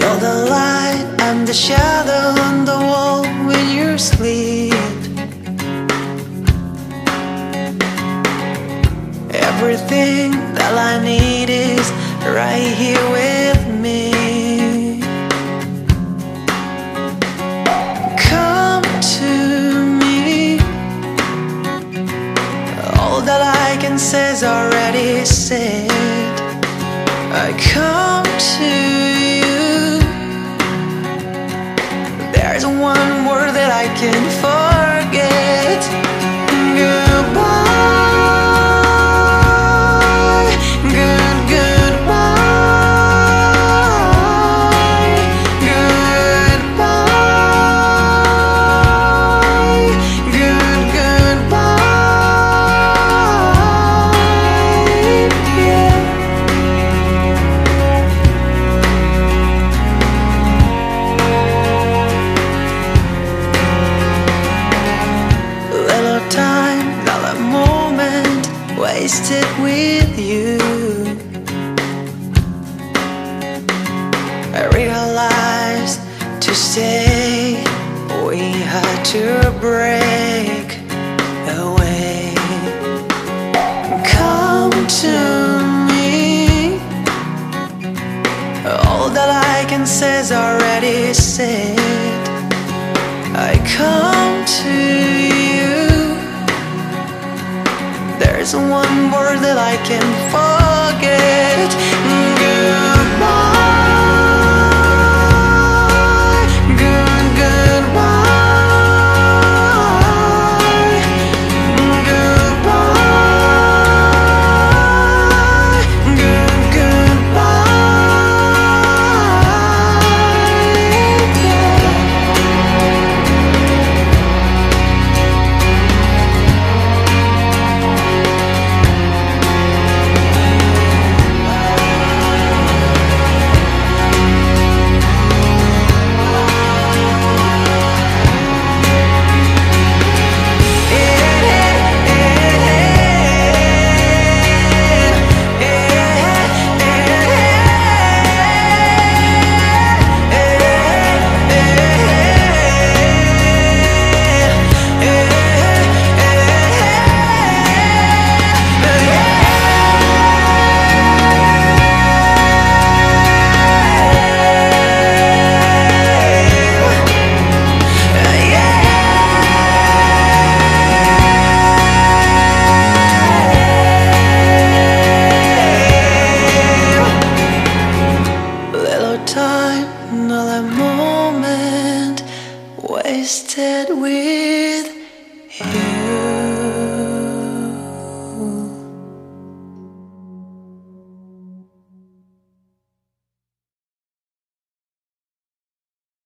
light, I'm the shadow on the wall when you sleep. Everything that I need is right here with me. Come to me. All that I can say is already said. I come to you. One word that I can forget. Wasted with you. I realized to stay, we had to break away. Come to me. All that I can say is already said. I come There's one word that I can't forget. Mm, good. wasted with you.